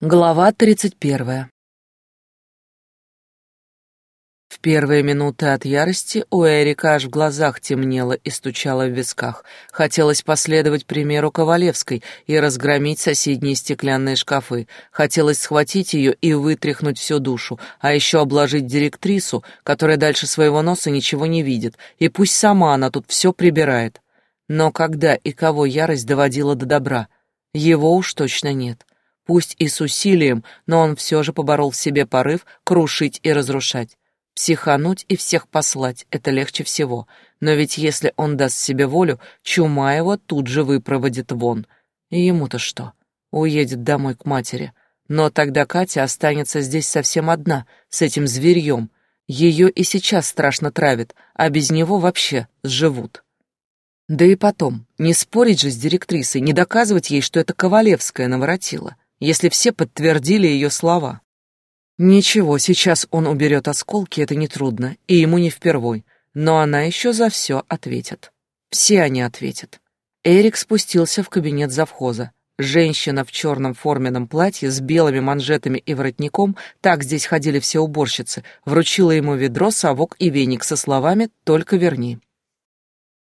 Глава тридцать первая В первые минуты от ярости у Эрика аж в глазах темнело и стучало в висках. Хотелось последовать примеру Ковалевской и разгромить соседние стеклянные шкафы. Хотелось схватить ее и вытряхнуть всю душу, а еще обложить директрису, которая дальше своего носа ничего не видит, и пусть сама она тут все прибирает. Но когда и кого ярость доводила до добра? Его уж точно нет пусть и с усилием, но он все же поборол в себе порыв крушить и разрушать. Психануть и всех послать — это легче всего. Но ведь если он даст себе волю, чума его тут же выпроводит вон. И ему-то что? Уедет домой к матери. Но тогда Катя останется здесь совсем одна, с этим зверьем. Ее и сейчас страшно травит, а без него вообще сживут. Да и потом, не спорить же с директрисой, не доказывать ей, что это Ковалевская наворотила если все подтвердили ее слова. Ничего, сейчас он уберет осколки, это нетрудно, и ему не впервой, но она еще за все ответит. Все они ответят. Эрик спустился в кабинет завхоза. Женщина в черном форменном платье с белыми манжетами и воротником, так здесь ходили все уборщицы, вручила ему ведро, совок и веник со словами «Только верни».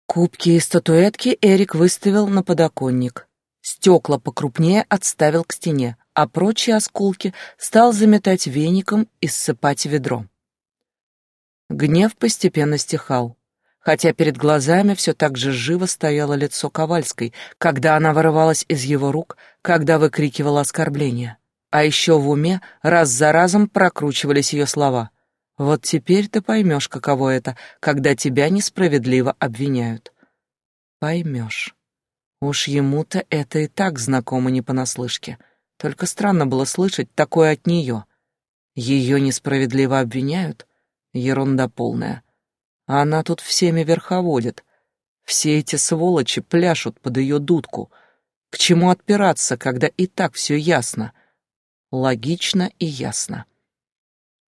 Кубки и статуэтки Эрик выставил на подоконник. Стекла покрупнее отставил к стене, а прочие осколки стал заметать веником и ссыпать ведро. Гнев постепенно стихал, хотя перед глазами все так же живо стояло лицо Ковальской, когда она вырывалась из его рук, когда выкрикивала оскорбления. А еще в уме раз за разом прокручивались ее слова. «Вот теперь ты поймешь, каково это, когда тебя несправедливо обвиняют». Поймешь. Уж ему-то это и так знакомо не понаслышке. Только странно было слышать такое от нее. Ее несправедливо обвиняют? Ерунда полная. А она тут всеми верховодит. Все эти сволочи пляшут под ее дудку. К чему отпираться, когда и так все ясно? Логично и ясно.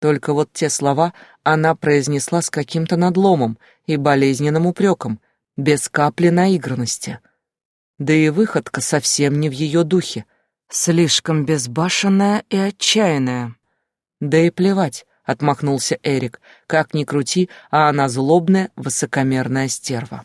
Только вот те слова она произнесла с каким-то надломом и болезненным упреком, без капли наигранности — да и выходка совсем не в ее духе, слишком безбашенная и отчаянная. Да и плевать, отмахнулся Эрик, как ни крути, а она злобная, высокомерная стерва.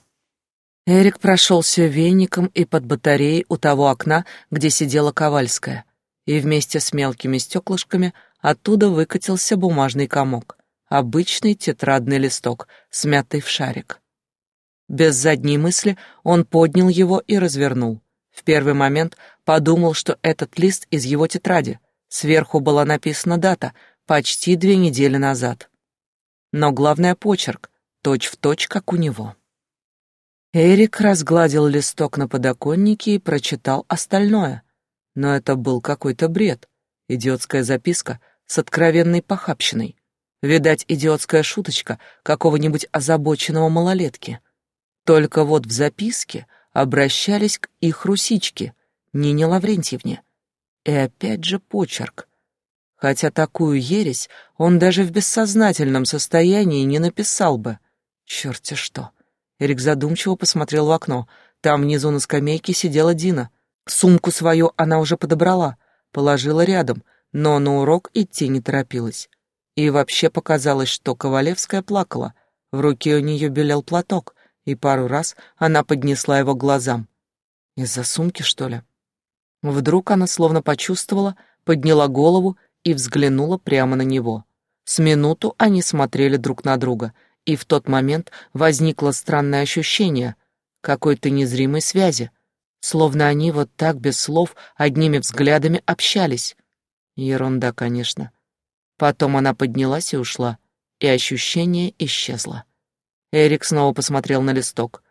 Эрик прошелся веником и под батареей у того окна, где сидела Ковальская, и вместе с мелкими стеклышками оттуда выкатился бумажный комок, обычный тетрадный листок, смятый в шарик. Без задней мысли он поднял его и развернул. В первый момент подумал, что этот лист из его тетради. Сверху была написана дата, почти две недели назад. Но главное почерк, точь-в-точь, как у него. Эрик разгладил листок на подоконнике и прочитал остальное. Но это был какой-то бред. Идиотская записка с откровенной похабщиной. Видать, идиотская шуточка какого-нибудь озабоченного малолетки — только вот в записке обращались к их русичке, Нине Лаврентьевне. И опять же почерк. Хотя такую ересь он даже в бессознательном состоянии не написал бы. Черт-те что. Эрик задумчиво посмотрел в окно. Там внизу на скамейке сидела Дина. Сумку свою она уже подобрала, положила рядом, но на урок идти не торопилась. И вообще показалось, что Ковалевская плакала. В руке у нее белел платок, и пару раз она поднесла его к глазам. Из-за сумки, что ли? Вдруг она словно почувствовала, подняла голову и взглянула прямо на него. С минуту они смотрели друг на друга, и в тот момент возникло странное ощущение какой-то незримой связи, словно они вот так без слов одними взглядами общались. Ерунда, конечно. Потом она поднялась и ушла, и ощущение исчезло. Эрик снова посмотрел на листок.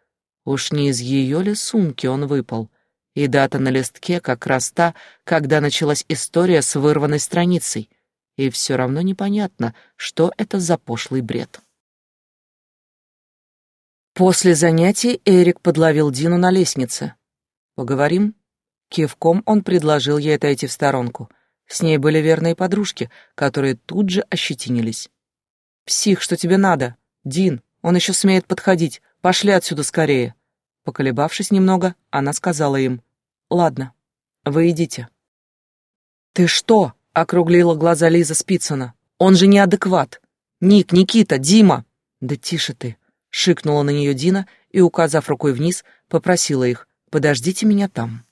Уж не из ее ли сумки он выпал? И дата на листке как раз та, когда началась история с вырванной страницей. И все равно непонятно, что это за пошлый бред. После занятий Эрик подловил Дину на лестнице. «Поговорим?» Кивком он предложил ей отойти в сторонку. С ней были верные подружки, которые тут же ощетинились. «Псих, что тебе надо? Дин, он еще смеет подходить. Пошли отсюда скорее. Поколебавшись немного, она сказала им, «Ладно, вы идите». «Ты что?» — округлила глаза Лиза Спицына. «Он же неадекват! Ник, Никита, Дима!» «Да тише ты!» — шикнула на нее Дина и, указав рукой вниз, попросила их «Подождите меня там».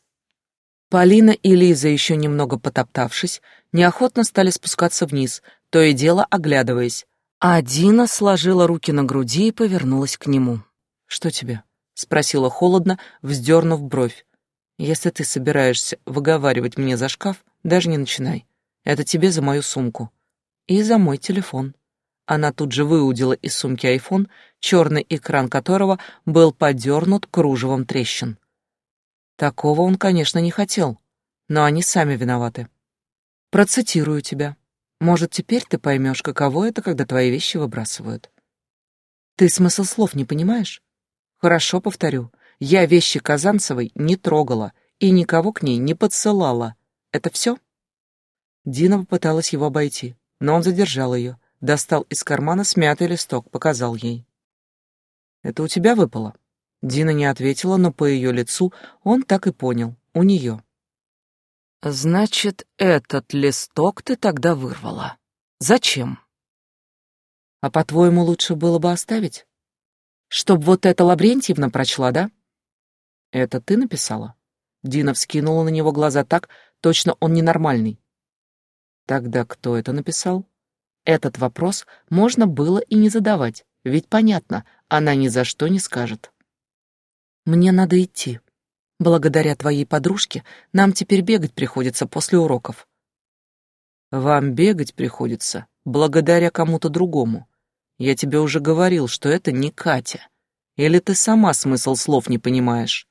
Полина и Лиза, еще немного потоптавшись, неохотно стали спускаться вниз, то и дело оглядываясь, а Дина сложила руки на груди и повернулась к нему. «Что тебе?» — спросила холодно, вздернув бровь. «Если ты собираешься выговаривать мне за шкаф, даже не начинай. Это тебе за мою сумку. И за мой телефон». Она тут же выудила из сумки айфон, черный экран которого был подернут кружевом трещин. Такого он, конечно, не хотел, но они сами виноваты. Процитирую тебя. Может, теперь ты поймешь, каково это, когда твои вещи выбрасывают. Ты смысл слов не понимаешь? Хорошо, повторю. Я вещи Казанцевой не трогала и никого к ней не подсылала. Это все? Дина попыталась его обойти, но он задержал ее, достал из кармана смятый листок, показал ей. «Это у тебя выпало?» Дина не ответила, но по ее лицу он так и понял. У нее. «Значит, этот листок ты тогда вырвала. Зачем?» «А по-твоему, лучше было бы оставить? Чтоб вот эта Лаврентьевна прочла, да?» «Это ты написала?» Дина вскинула на него глаза так, точно он ненормальный. «Тогда кто это написал?» Этот вопрос можно было и не задавать, ведь понятно, она ни за что не скажет. Мне надо идти. Благодаря твоей подружке нам теперь бегать приходится после уроков. Вам бегать приходится благодаря кому-то другому. Я тебе уже говорил, что это не Катя. Или ты сама смысл слов не понимаешь?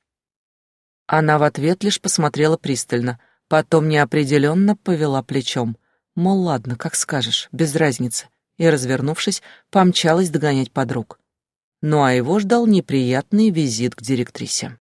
Она в ответ лишь посмотрела пристально, потом неопределенно повела плечом. Мол, ладно, как скажешь, без разницы. И, развернувшись, помчалась догонять подруг ну а его ждал неприятный визит к директрисе.